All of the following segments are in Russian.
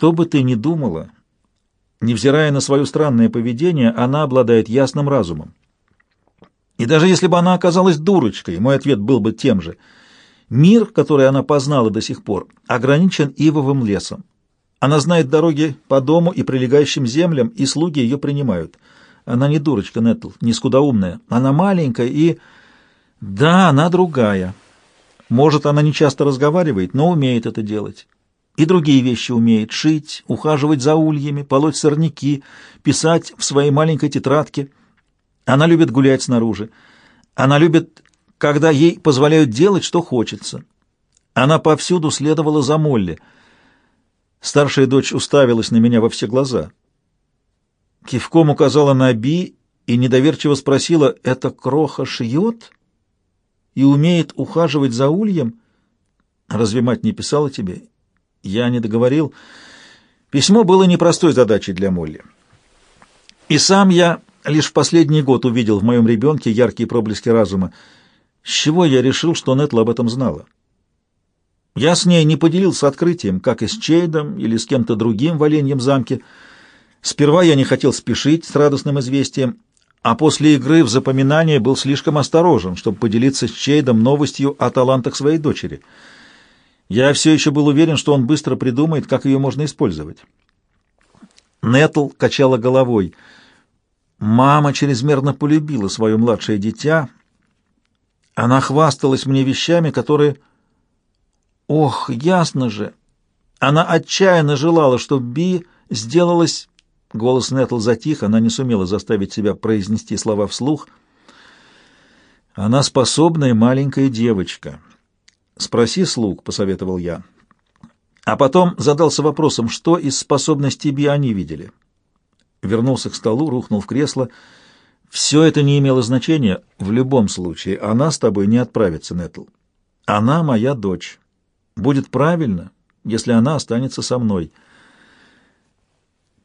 Что бы ты ни думала, невзирая на свое странное поведение, она обладает ясным разумом. И даже если бы она оказалась дурочкой, мой ответ был бы тем же. Мир, который она познала до сих пор, ограничен ивовым лесом. Она знает дороги по дому и прилегающим землям, и слуги ее принимают. Она не дурочка, Нетл, не скудоумная. Она маленькая и... Да, она другая. Может, она не часто разговаривает, но умеет это делать. И другие вещи умеет — шить, ухаживать за ульями, полоть сорняки, писать в своей маленькой тетрадке. Она любит гулять снаружи. Она любит, когда ей позволяют делать, что хочется. Она повсюду следовала за Молли — Старшая дочь уставилась на меня во все глаза. Кивком указала на Би и недоверчиво спросила, «Это кроха шьет и умеет ухаживать за ульем? Разве мать не писала тебе?» Я не договорил. Письмо было непростой задачей для Молли. И сам я лишь в последний год увидел в моем ребенке яркие проблески разума, с чего я решил, что Нетла об этом знала. Я с ней не поделился открытием, как и с Чейдом или с кем-то другим в Оленьем замке. Сперва я не хотел спешить с радостным известием, а после игры в запоминание был слишком осторожен, чтобы поделиться с Чейдом новостью о талантах своей дочери. Я все еще был уверен, что он быстро придумает, как ее можно использовать. Нетл качала головой. Мама чрезмерно полюбила свое младшее дитя. Она хвасталась мне вещами, которые Ох, ясно же! Она отчаянно желала, чтобы Би сделалась... Голос Нетл затих, она не сумела заставить себя произнести слова вслух. Она способная маленькая девочка. Спроси слуг, посоветовал я. А потом задался вопросом, что из способностей Би они видели. Вернулся к столу, рухнул в кресло. Все это не имело значения. В любом случае, она с тобой не отправится, Нетл. Она моя дочь. Будет правильно, если она останется со мной.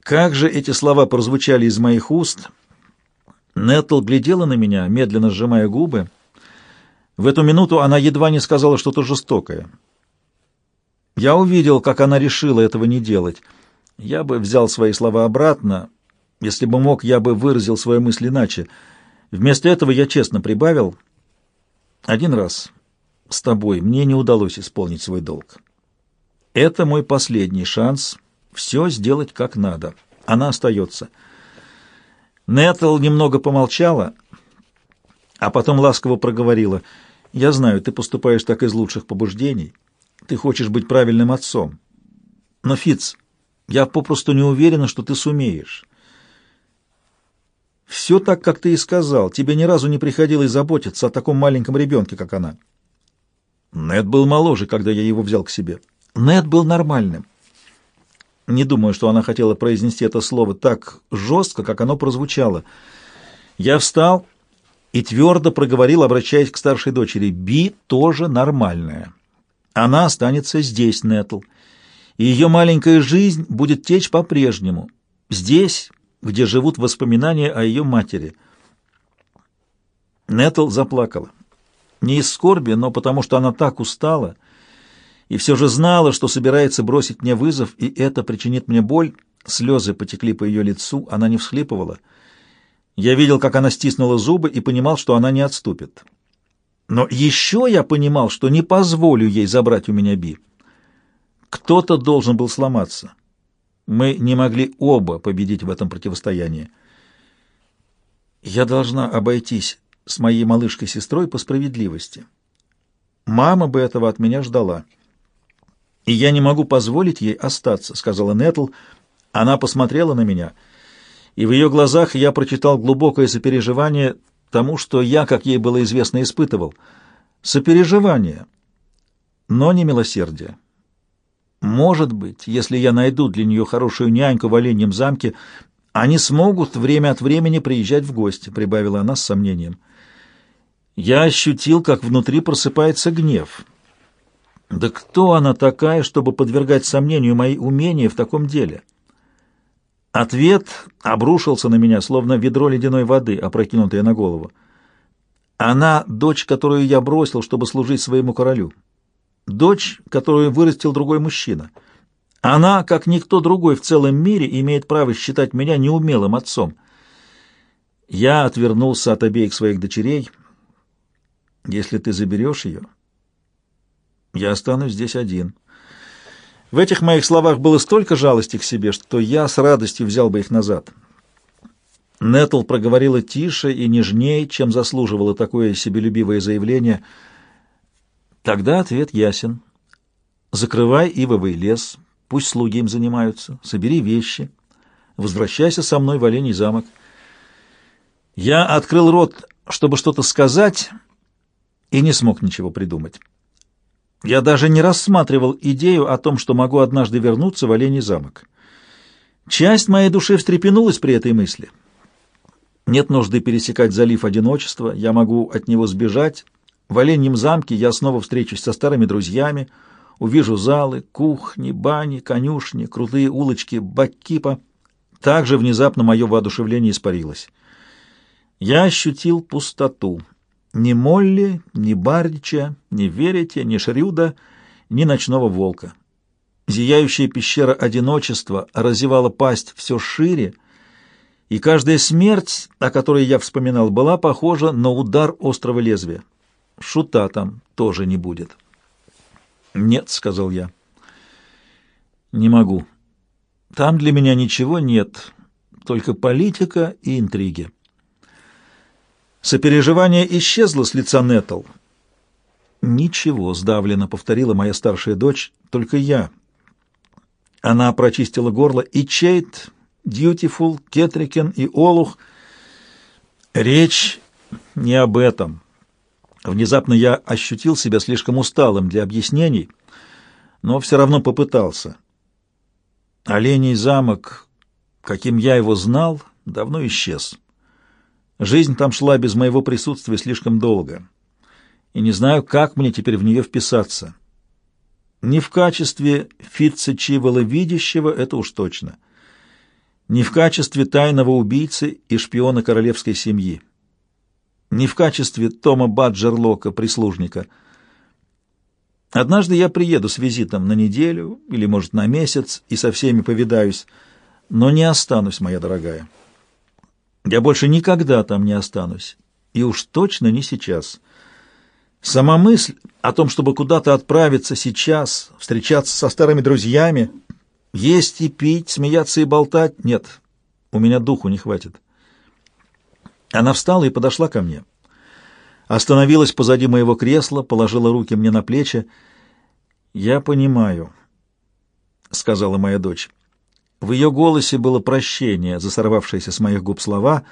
Как же эти слова прозвучали из моих уст! Нетл глядела на меня, медленно сжимая губы. В эту минуту она едва не сказала что-то жестокое. Я увидел, как она решила этого не делать. Я бы взял свои слова обратно. Если бы мог, я бы выразил свою мысль иначе. Вместо этого я честно прибавил. Один раз с тобой мне не удалось исполнить свой долг. Это мой последний шанс все сделать как надо. Она остается. Нетл немного помолчала, а потом ласково проговорила. «Я знаю, ты поступаешь так из лучших побуждений. Ты хочешь быть правильным отцом. Но, Фиц, я попросту не уверена, что ты сумеешь. Все так, как ты и сказал. Тебе ни разу не приходилось заботиться о таком маленьком ребенке, как она. Нед был моложе, когда я его взял к себе. Нед был нормальным. Не думаю, что она хотела произнести это слово так жестко, как оно прозвучало. Я встал и твердо проговорил, обращаясь к старшей дочери, «Би тоже нормальная. Она останется здесь, Нетл, и ее маленькая жизнь будет течь по-прежнему, здесь, где живут воспоминания о ее матери». Нетл заплакала. Не из скорби, но потому что она так устала и все же знала, что собирается бросить мне вызов, и это причинит мне боль. Слезы потекли по ее лицу, она не всхлипывала. Я видел, как она стиснула зубы и понимал, что она не отступит. Но еще я понимал, что не позволю ей забрать у меня Би. Кто-то должен был сломаться. Мы не могли оба победить в этом противостоянии. Я должна обойтись с моей малышкой-сестрой по справедливости. Мама бы этого от меня ждала. И я не могу позволить ей остаться, сказала Нетл. Она посмотрела на меня, и в ее глазах я прочитал глубокое сопереживание тому, что я, как ей было известно, испытывал. Сопереживание, но не милосердие. Может быть, если я найду для нее хорошую няньку в Оленьем замке, они смогут время от времени приезжать в гости, прибавила она с сомнением. Я ощутил, как внутри просыпается гнев. Да кто она такая, чтобы подвергать сомнению мои умения в таком деле? Ответ обрушился на меня, словно ведро ледяной воды, опрокинутое на голову. Она — дочь, которую я бросил, чтобы служить своему королю. Дочь, которую вырастил другой мужчина. Она, как никто другой в целом мире, имеет право считать меня неумелым отцом. Я отвернулся от обеих своих дочерей. Если ты заберешь ее, я останусь здесь один. В этих моих словах было столько жалости к себе, что я с радостью взял бы их назад. Нетл проговорила тише и нежнее, чем заслуживало такое себелюбивое заявление. Тогда ответ ясен. Закрывай ивовый лес, пусть слуги им занимаются, собери вещи, возвращайся со мной в Оленей замок. Я открыл рот, чтобы что-то сказать, и не смог ничего придумать. Я даже не рассматривал идею о том, что могу однажды вернуться в Оленей замок. Часть моей души встрепенулась при этой мысли. Нет нужды пересекать залив одиночества, я могу от него сбежать. В Оленьем замке я снова встречусь со старыми друзьями, увижу залы, кухни, бани, конюшни, крутые улочки Баккипа. Также внезапно мое воодушевление испарилось. Я ощутил пустоту. Ни Молли, ни Бардича, ни Верите, ни Шрюда, ни Ночного Волка. Зияющая пещера одиночества разевала пасть все шире, и каждая смерть, о которой я вспоминал, была похожа на удар острого лезвия. Шута там тоже не будет. «Нет», — сказал я. «Не могу. Там для меня ничего нет, только политика и интриги». Сопереживание исчезло с лица Нетл. «Ничего», — сдавленно повторила моя старшая дочь, — «только я». Она прочистила горло, и Чейт, Дьютифул, Кетрикен и Олух. Речь не об этом. Внезапно я ощутил себя слишком усталым для объяснений, но все равно попытался. Оленей замок, каким я его знал, давно исчез. Жизнь там шла без моего присутствия слишком долго, и не знаю, как мне теперь в нее вписаться. Не в качестве Фитца Чивола видящего, это уж точно. Не в качестве тайного убийцы и шпиона королевской семьи. Не в качестве Тома Баджерлока, прислужника. Однажды я приеду с визитом на неделю или, может, на месяц и со всеми повидаюсь, но не останусь, моя дорогая. Я больше никогда там не останусь. И уж точно не сейчас. Сама мысль о том, чтобы куда-то отправиться сейчас, встречаться со старыми друзьями, есть и пить, смеяться и болтать, нет, у меня духу не хватит. Она встала и подошла ко мне. Остановилась позади моего кресла, положила руки мне на плечи. «Я понимаю», — сказала моя дочь. В ее голосе было прощение за сорвавшиеся с моих губ слова.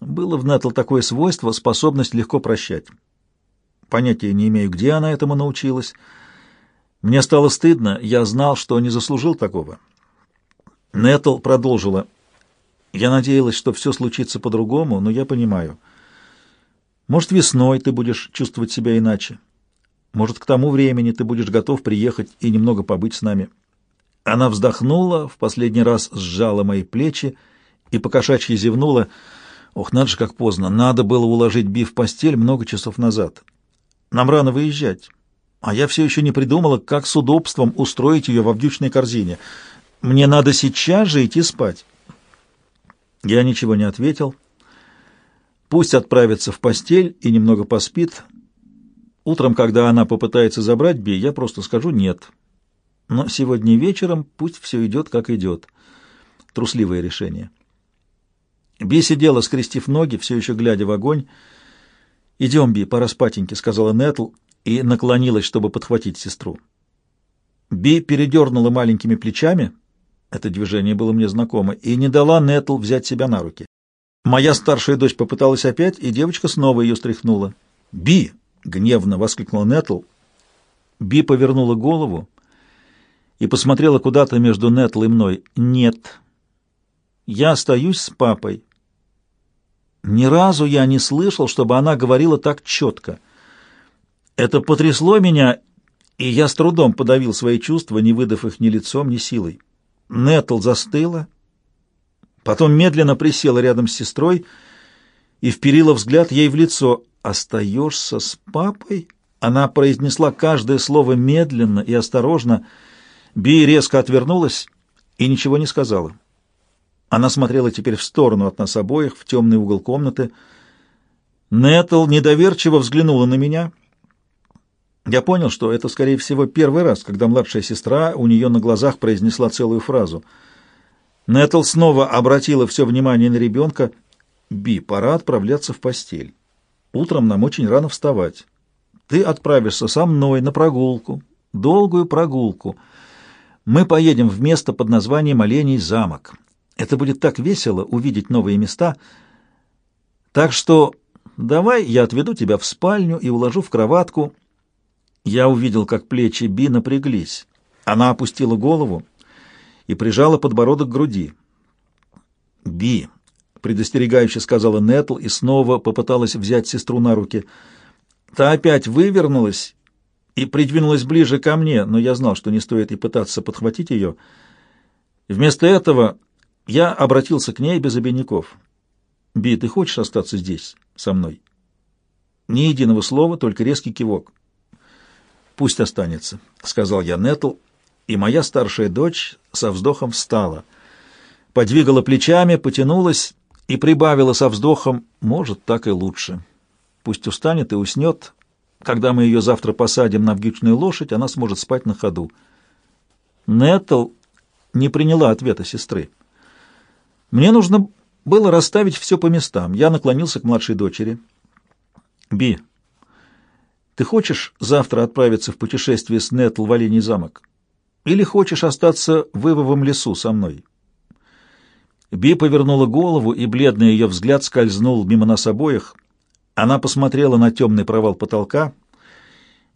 Было в Нетл такое свойство — способность легко прощать. Понятия не имею, где она этому научилась. Мне стало стыдно, я знал, что не заслужил такого. Нетл продолжила. «Я надеялась, что все случится по-другому, но я понимаю. Может, весной ты будешь чувствовать себя иначе. Может, к тому времени ты будешь готов приехать и немного побыть с нами». Она вздохнула, в последний раз сжала мои плечи и покошачьи зевнула. Ох, надо же, как поздно. Надо было уложить Би в постель много часов назад. Нам рано выезжать. А я все еще не придумала, как с удобством устроить ее во вьючной корзине. Мне надо сейчас же идти спать. Я ничего не ответил. Пусть отправится в постель и немного поспит. Утром, когда она попытается забрать Би, я просто скажу «нет». Но сегодня вечером пусть все идет, как идет. Трусливое решение. Би сидела, скрестив ноги, все еще глядя в огонь. «Идем, Би, пора спатеньки», — сказала Нетл и наклонилась, чтобы подхватить сестру. Би передернула маленькими плечами, это движение было мне знакомо, и не дала Нетл взять себя на руки. Моя старшая дочь попыталась опять, и девочка снова ее стряхнула. «Би!» — гневно воскликнула Нетл. Би повернула голову и посмотрела куда-то между Нетл и мной. «Нет, я остаюсь с папой». Ни разу я не слышал, чтобы она говорила так четко. Это потрясло меня, и я с трудом подавил свои чувства, не выдав их ни лицом, ни силой. Нетл застыла, потом медленно присела рядом с сестрой и вперила взгляд ей в лицо. «Остаешься с папой?» Она произнесла каждое слово медленно и осторожно, — Би резко отвернулась и ничего не сказала. Она смотрела теперь в сторону от нас обоих, в темный угол комнаты. Нетл недоверчиво взглянула на меня. Я понял, что это, скорее всего, первый раз, когда младшая сестра у нее на глазах произнесла целую фразу. Нетл снова обратила все внимание на ребенка. «Би, пора отправляться в постель. Утром нам очень рано вставать. Ты отправишься со мной на прогулку, долгую прогулку. Мы поедем в место под названием Оленей замок. Это будет так весело увидеть новые места. Так что давай я отведу тебя в спальню и уложу в кроватку». Я увидел, как плечи Би напряглись. Она опустила голову и прижала подбородок к груди. «Би», — предостерегающе сказала Нетл и снова попыталась взять сестру на руки. Та опять вывернулась и придвинулась ближе ко мне, но я знал, что не стоит и пытаться подхватить ее. Вместо этого я обратился к ней без обиняков. «Би, ты хочешь остаться здесь, со мной?» Ни единого слова, только резкий кивок. «Пусть останется», — сказал я Нетл, и моя старшая дочь со вздохом встала. Подвигала плечами, потянулась и прибавила со вздохом «может, так и лучше». Пусть устанет и уснет. Когда мы ее завтра посадим на вьючную лошадь, она сможет спать на ходу. Нетл не приняла ответа сестры. Мне нужно было расставить все по местам. Я наклонился к младшей дочери. «Би, ты хочешь завтра отправиться в путешествие с Нетл в Оленей замок? Или хочешь остаться в Ивовом лесу со мной?» Би повернула голову, и бледный ее взгляд скользнул мимо нас обоих. Она посмотрела на темный провал потолка.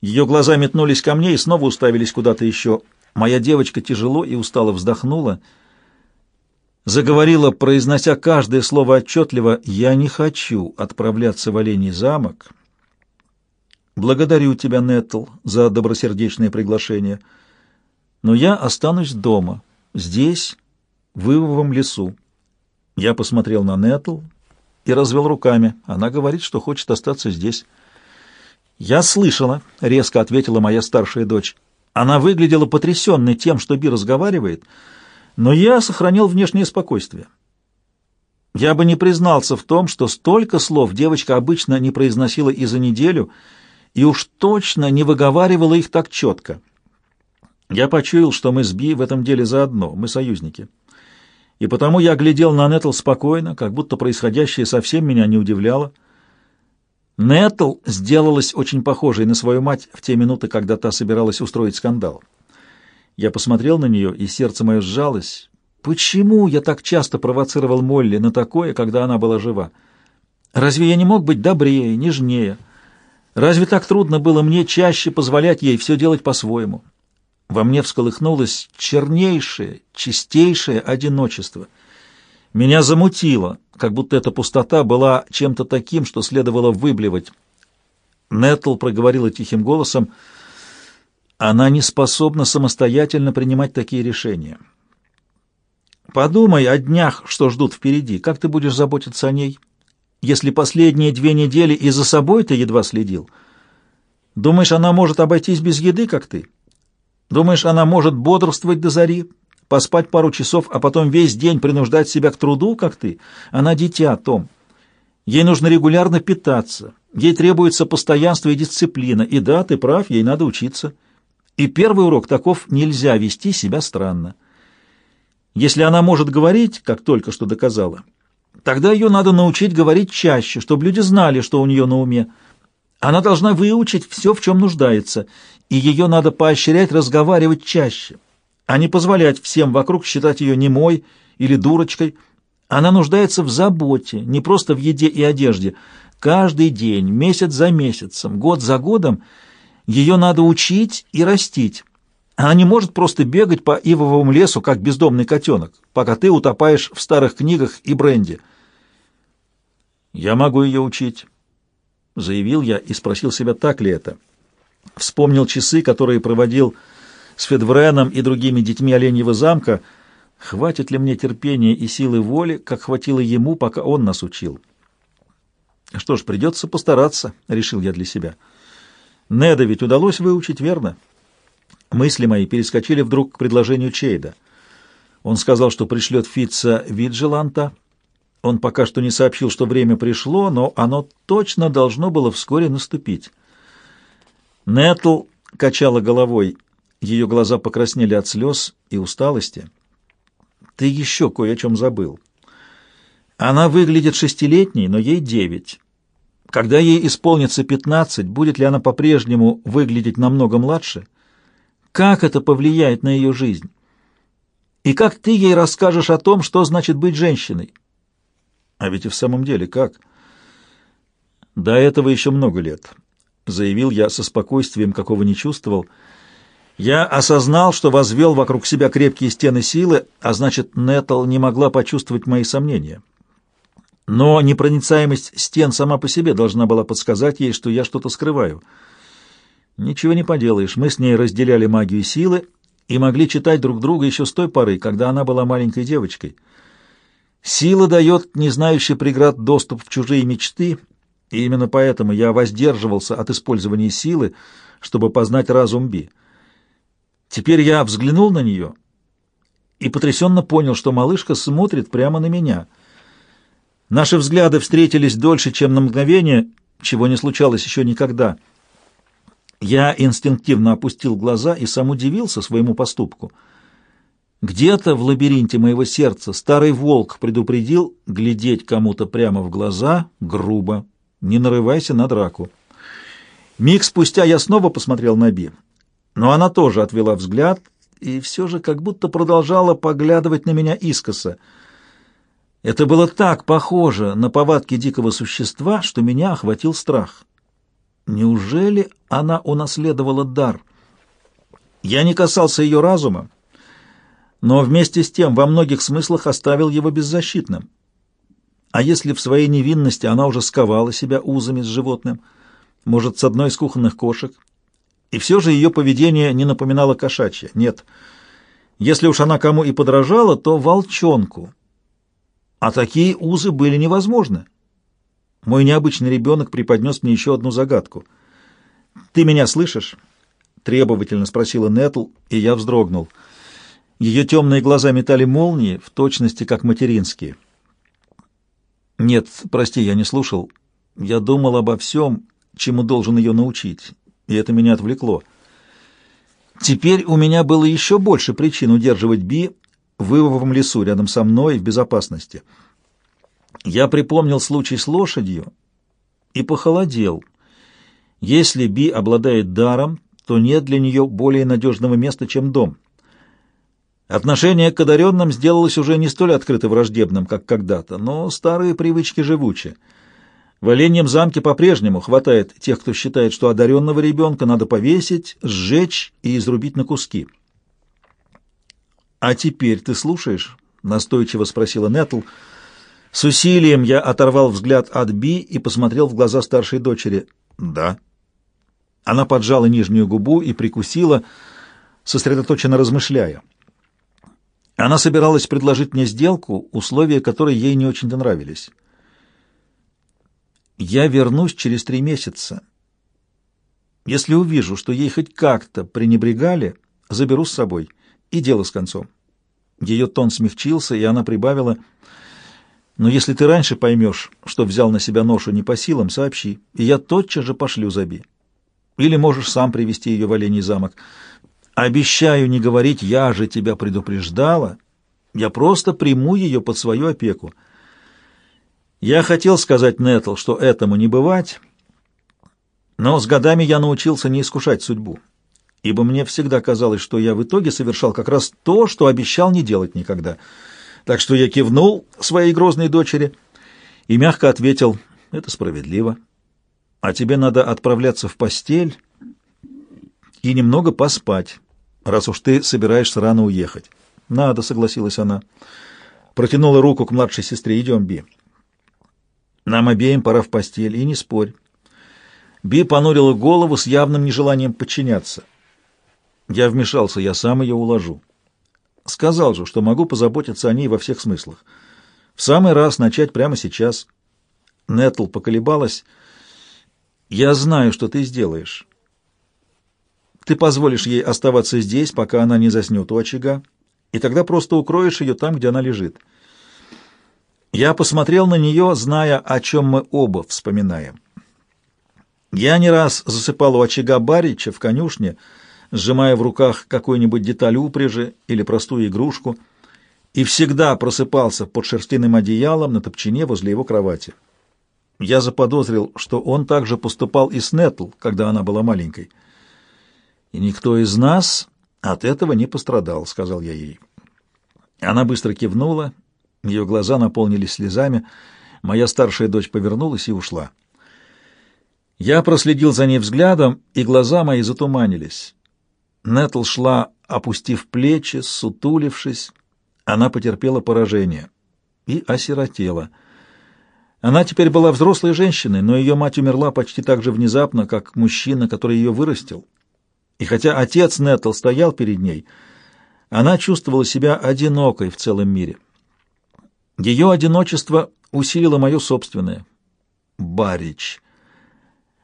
Ее глаза метнулись ко мне и снова уставились куда-то еще. Моя девочка тяжело и устало вздохнула. Заговорила, произнося каждое слово отчетливо, «Я не хочу отправляться в Оленей замок» Благодарю тебя, Нетл, за добросердечное приглашение. Но я останусь дома, здесь, в Ивовом лесу. Я посмотрел на Нетл и развел руками. Она говорит, что хочет остаться здесь. «Я слышала», — резко ответила моя старшая дочь. Она выглядела потрясенной тем, что Би разговаривает, но я сохранил внешнее спокойствие. Я бы не признался в том, что столько слов девочка обычно не произносила и за неделю — и уж точно не выговаривала их так четко. Я почуял, что мы с Би в этом деле заодно, мы союзники. И потому я глядел на Нетл спокойно, как будто происходящее совсем меня не удивляло. Нетл сделалась очень похожей на свою мать в те минуты, когда та собиралась устроить скандал. Я посмотрел на нее, и сердце мое сжалось. Почему я так часто провоцировал Молли на такое, когда она была жива? Разве я не мог быть добрее, нежнее? Разве так трудно было мне чаще позволять ей все делать по-своему? Во мне всколыхнулось чернейшее, чистейшее одиночество. Меня замутило, как будто эта пустота была чем-то таким, что следовало выблевать. Нетл проговорила тихим голосом, «Она не способна самостоятельно принимать такие решения. Подумай о днях, что ждут впереди. Как ты будешь заботиться о ней?» если последние две недели и за собой ты едва следил? Думаешь, она может обойтись без еды, как ты? Думаешь, она может бодрствовать до зари, поспать пару часов, а потом весь день принуждать себя к труду, как ты? Она дитя, Том. Ей нужно регулярно питаться, ей требуется постоянство и дисциплина. И да, ты прав, ей надо учиться. И первый урок таков — нельзя вести себя странно. Если она может говорить, как только что доказала, — Тогда ее надо научить говорить чаще, чтобы люди знали, что у нее на уме. Она должна выучить все, в чем нуждается, и ее надо поощрять разговаривать чаще, а не позволять всем вокруг считать ее немой или дурочкой. Она нуждается в заботе, не просто в еде и одежде. Каждый день, месяц за месяцем, год за годом ее надо учить и растить. Она не может просто бегать по ивовому лесу, как бездомный котенок, пока ты утопаешь в старых книгах и бренде. «Я могу ее учить», — заявил я и спросил себя, так ли это. Вспомнил часы, которые проводил с Федвреном и другими детьми Оленьего замка. Хватит ли мне терпения и силы воли, как хватило ему, пока он нас учил? Что ж, придется постараться, — решил я для себя. Неда ведь удалось выучить, верно? Мысли мои перескочили вдруг к предложению Чейда. Он сказал, что пришлет Фитца Виджеланта. Он пока что не сообщил, что время пришло, но оно точно должно было вскоре наступить. Нетл качала головой. Ее глаза покраснели от слез и усталости. «Ты еще кое о чем забыл. Она выглядит шестилетней, но ей девять. Когда ей исполнится пятнадцать, будет ли она по-прежнему выглядеть намного младше? Как это повлияет на ее жизнь? И как ты ей расскажешь о том, что значит быть женщиной? А ведь и в самом деле как? До этого еще много лет, заявил я со спокойствием, какого не чувствовал. Я осознал, что возвел вокруг себя крепкие стены силы, а значит, Нетл не могла почувствовать мои сомнения. Но непроницаемость стен сама по себе должна была подсказать ей, что я что-то скрываю. Ничего не поделаешь, мы с ней разделяли магию силы и могли читать друг друга еще с той поры, когда она была маленькой девочкой. Сила дает не знающий преград доступ в чужие мечты, и именно поэтому я воздерживался от использования силы, чтобы познать разум Би. Теперь я взглянул на нее и потрясенно понял, что малышка смотрит прямо на меня — Наши взгляды встретились дольше, чем на мгновение, чего не случалось еще никогда. Я инстинктивно опустил глаза и сам удивился своему поступку. Где-то в лабиринте моего сердца старый волк предупредил глядеть кому-то прямо в глаза грубо. Не нарывайся на драку. Миг спустя я снова посмотрел на Би, но она тоже отвела взгляд и все же как будто продолжала поглядывать на меня искоса — это было так похоже на повадки дикого существа, что меня охватил страх. Неужели она унаследовала дар? Я не касался ее разума, но вместе с тем во многих смыслах оставил его беззащитным. А если в своей невинности она уже сковала себя узами с животным, может, с одной из кухонных кошек, и все же ее поведение не напоминало кошачье. Нет, если уж она кому и подражала, то волчонку — а такие узы были невозможны. Мой необычный ребенок преподнес мне еще одну загадку. «Ты меня слышишь?» — требовательно спросила Нетл, и я вздрогнул. Ее темные глаза метали молнии, в точности как материнские. «Нет, прости, я не слушал. Я думал обо всем, чему должен ее научить, и это меня отвлекло. Теперь у меня было еще больше причин удерживать Би в Ивовом лесу рядом со мной в безопасности. Я припомнил случай с лошадью и похолодел. Если Би обладает даром, то нет для нее более надежного места, чем дом. Отношение к одаренным сделалось уже не столь открыто враждебным, как когда-то, но старые привычки живучи. В Оленьем замке по-прежнему хватает тех, кто считает, что одаренного ребенка надо повесить, сжечь и изрубить на куски. «А теперь ты слушаешь?» — настойчиво спросила Нетл. С усилием я оторвал взгляд от Би и посмотрел в глаза старшей дочери. «Да». Она поджала нижнюю губу и прикусила, сосредоточенно размышляя. Она собиралась предложить мне сделку, условия которой ей не очень-то нравились. «Я вернусь через три месяца. Если увижу, что ей хоть как-то пренебрегали, заберу с собой» и дело с концом. Ее тон смягчился, и она прибавила, «Но если ты раньше поймешь, что взял на себя ношу не по силам, сообщи, и я тотчас же пошлю Заби. Или можешь сам привести ее в Оленей замок. Обещаю не говорить, я же тебя предупреждала. Я просто приму ее под свою опеку». Я хотел сказать Нетл, что этому не бывать, но с годами я научился не искушать судьбу ибо мне всегда казалось, что я в итоге совершал как раз то, что обещал не делать никогда. Так что я кивнул своей грозной дочери и мягко ответил, это справедливо. А тебе надо отправляться в постель и немного поспать, раз уж ты собираешься рано уехать. Надо, согласилась она. Протянула руку к младшей сестре. Идем, Би. Нам обеим пора в постель, и не спорь. Би понурила голову с явным нежеланием подчиняться. Я вмешался, я сам ее уложу. Сказал же, что могу позаботиться о ней во всех смыслах. В самый раз начать прямо сейчас. Нетл поколебалась. Я знаю, что ты сделаешь. Ты позволишь ей оставаться здесь, пока она не заснет у очага, и тогда просто укроешь ее там, где она лежит. Я посмотрел на нее, зная, о чем мы оба вспоминаем. Я не раз засыпал у очага Барича в конюшне, сжимая в руках какую-нибудь деталь упряжи или простую игрушку, и всегда просыпался под шерстяным одеялом на топчине возле его кровати. Я заподозрил, что он также поступал и с Нетл, когда она была маленькой. «И никто из нас от этого не пострадал», — сказал я ей. Она быстро кивнула, ее глаза наполнились слезами. Моя старшая дочь повернулась и ушла. Я проследил за ней взглядом, и глаза мои затуманились. Нетл шла, опустив плечи, сутулившись. Она потерпела поражение и осиротела. Она теперь была взрослой женщиной, но ее мать умерла почти так же внезапно, как мужчина, который ее вырастил. И хотя отец Нетл стоял перед ней, она чувствовала себя одинокой в целом мире. Ее одиночество усилило мое собственное. Барич.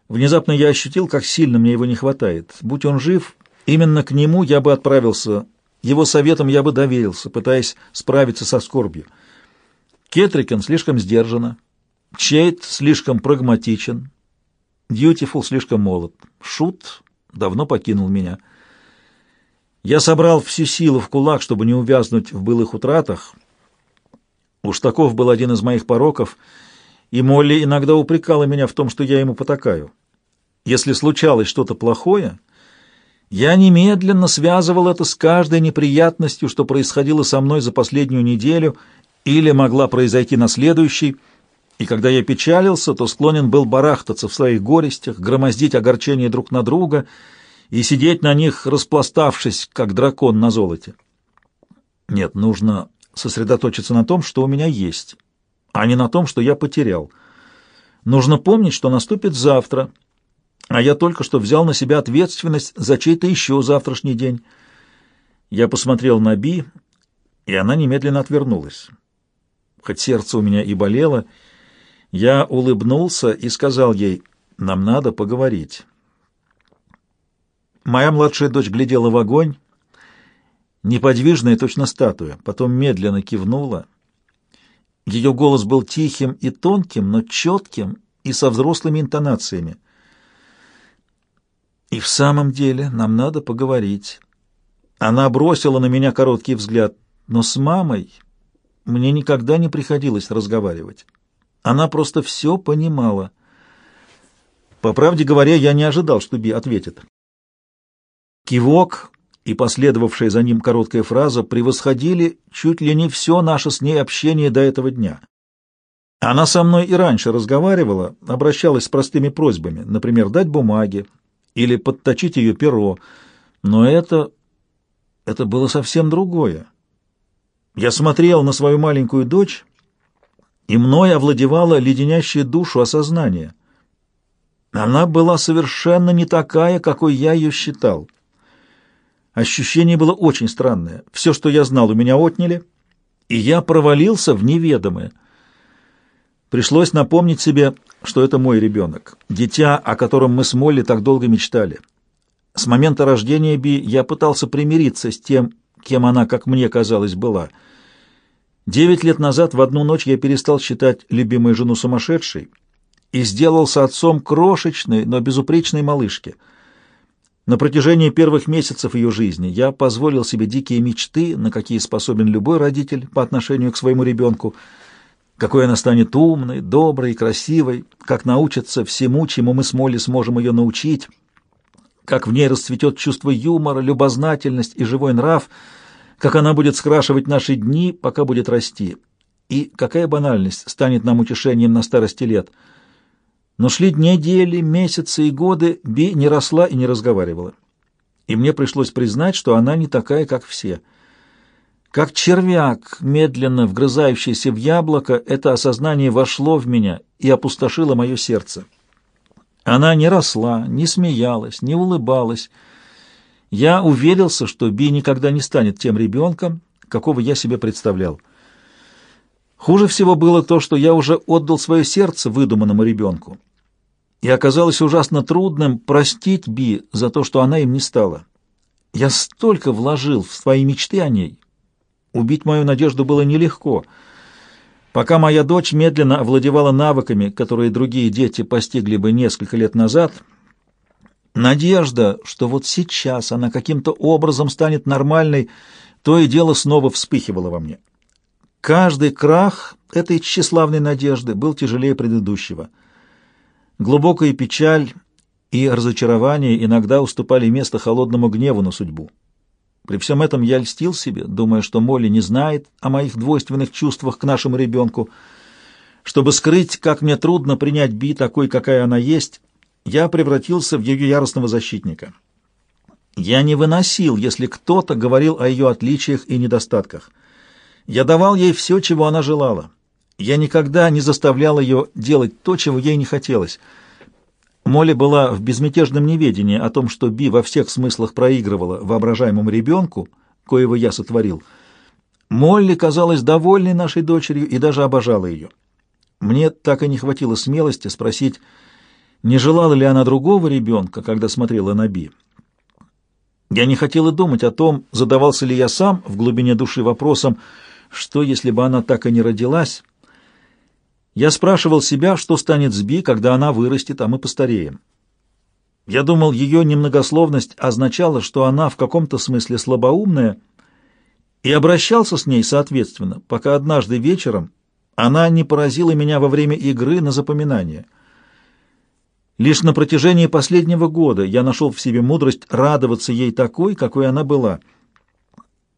Внезапно я ощутил, как сильно мне его не хватает. Будь он жив, именно к нему я бы отправился, его советом я бы доверился, пытаясь справиться со скорбью. Кетрикен слишком сдержанно, Чейт слишком прагматичен, Дьютифул слишком молод, Шут давно покинул меня. Я собрал всю силу в кулак, чтобы не увязнуть в былых утратах. Уж таков был один из моих пороков, и Молли иногда упрекала меня в том, что я ему потакаю. Если случалось что-то плохое, я немедленно связывал это с каждой неприятностью, что происходило со мной за последнюю неделю или могла произойти на следующий, и когда я печалился, то склонен был барахтаться в своих горестях, громоздить огорчения друг на друга и сидеть на них, распластавшись, как дракон на золоте. Нет, нужно сосредоточиться на том, что у меня есть, а не на том, что я потерял. Нужно помнить, что наступит завтра — а я только что взял на себя ответственность за чей-то еще завтрашний день. Я посмотрел на Би, и она немедленно отвернулась. Хоть сердце у меня и болело, я улыбнулся и сказал ей, «Нам надо поговорить». Моя младшая дочь глядела в огонь, неподвижная точно статуя, потом медленно кивнула. Ее голос был тихим и тонким, но четким и со взрослыми интонациями. И в самом деле нам надо поговорить. Она бросила на меня короткий взгляд, но с мамой мне никогда не приходилось разговаривать. Она просто все понимала. По правде говоря, я не ожидал, что Би ответит. Кивок и последовавшая за ним короткая фраза превосходили чуть ли не все наше с ней общение до этого дня. Она со мной и раньше разговаривала, обращалась с простыми просьбами, например, дать бумаги, или подточить ее перо, но это... это было совсем другое. Я смотрел на свою маленькую дочь, и мной овладевало леденящее душу осознание. Она была совершенно не такая, какой я ее считал. Ощущение было очень странное. Все, что я знал, у меня отняли, и я провалился в неведомое. Пришлось напомнить себе, что это мой ребенок, дитя, о котором мы с Молли так долго мечтали. С момента рождения Би я пытался примириться с тем, кем она, как мне казалось, была. Девять лет назад в одну ночь я перестал считать любимую жену сумасшедшей и сделался отцом крошечной, но безупречной малышки. На протяжении первых месяцев ее жизни я позволил себе дикие мечты, на какие способен любой родитель по отношению к своему ребенку — какой она станет умной, доброй, красивой, как научится всему, чему мы с Молли сможем ее научить, как в ней расцветет чувство юмора, любознательность и живой нрав, как она будет скрашивать наши дни, пока будет расти. И какая банальность станет нам утешением на старости лет. Но шли недели, месяцы и годы, Би не росла и не разговаривала. И мне пришлось признать, что она не такая, как все — как червяк, медленно вгрызающийся в яблоко, это осознание вошло в меня и опустошило мое сердце. Она не росла, не смеялась, не улыбалась. Я уверился, что Би никогда не станет тем ребенком, какого я себе представлял. Хуже всего было то, что я уже отдал свое сердце выдуманному ребенку. и оказалось ужасно трудным простить Би за то, что она им не стала. Я столько вложил в свои мечты о ней. Убить мою надежду было нелегко. Пока моя дочь медленно овладевала навыками, которые другие дети постигли бы несколько лет назад, надежда, что вот сейчас она каким-то образом станет нормальной, то и дело снова вспыхивало во мне. Каждый крах этой тщеславной надежды был тяжелее предыдущего. Глубокая печаль и разочарование иногда уступали место холодному гневу на судьбу. При всем этом я льстил себе, думая, что Молли не знает о моих двойственных чувствах к нашему ребенку. Чтобы скрыть, как мне трудно принять Би такой, какая она есть, я превратился в ее яростного защитника. Я не выносил, если кто-то говорил о ее отличиях и недостатках. Я давал ей все, чего она желала. Я никогда не заставлял ее делать то, чего ей не хотелось. Молли была в безмятежном неведении о том, что Би во всех смыслах проигрывала воображаемому ребенку, коего я сотворил. Молли казалась довольной нашей дочерью и даже обожала ее. Мне так и не хватило смелости спросить, не желала ли она другого ребенка, когда смотрела на Би. Я не хотел и думать о том, задавался ли я сам в глубине души вопросом, что, если бы она так и не родилась. Я спрашивал себя, что станет с Би, когда она вырастет, а мы постареем. Я думал, ее немногословность означала, что она в каком-то смысле слабоумная, и обращался с ней соответственно, пока однажды вечером она не поразила меня во время игры на запоминание — Лишь на протяжении последнего года я нашел в себе мудрость радоваться ей такой, какой она была.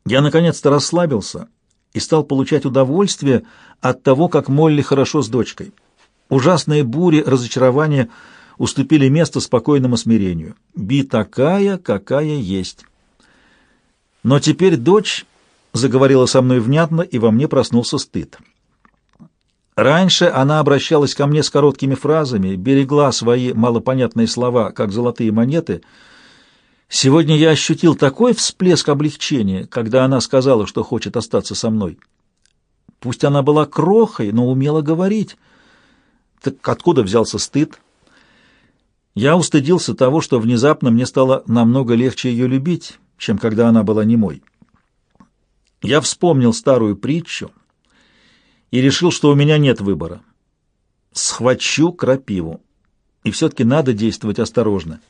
Я наконец-то расслабился и стал получать удовольствие от того, как Молли хорошо с дочкой. Ужасные бури разочарования уступили место спокойному смирению. Би такая, какая есть. Но теперь дочь заговорила со мной внятно, и во мне проснулся стыд. Раньше она обращалась ко мне с короткими фразами, берегла свои малопонятные слова, как золотые монеты. Сегодня я ощутил такой всплеск облегчения, когда она сказала, что хочет остаться со мной. Пусть она была крохой, но умела говорить. Так откуда взялся стыд? Я устыдился того, что внезапно мне стало намного легче ее любить, чем когда она была немой. Я вспомнил старую притчу — и решил, что у меня нет выбора. Схвачу крапиву. И все-таки надо действовать осторожно.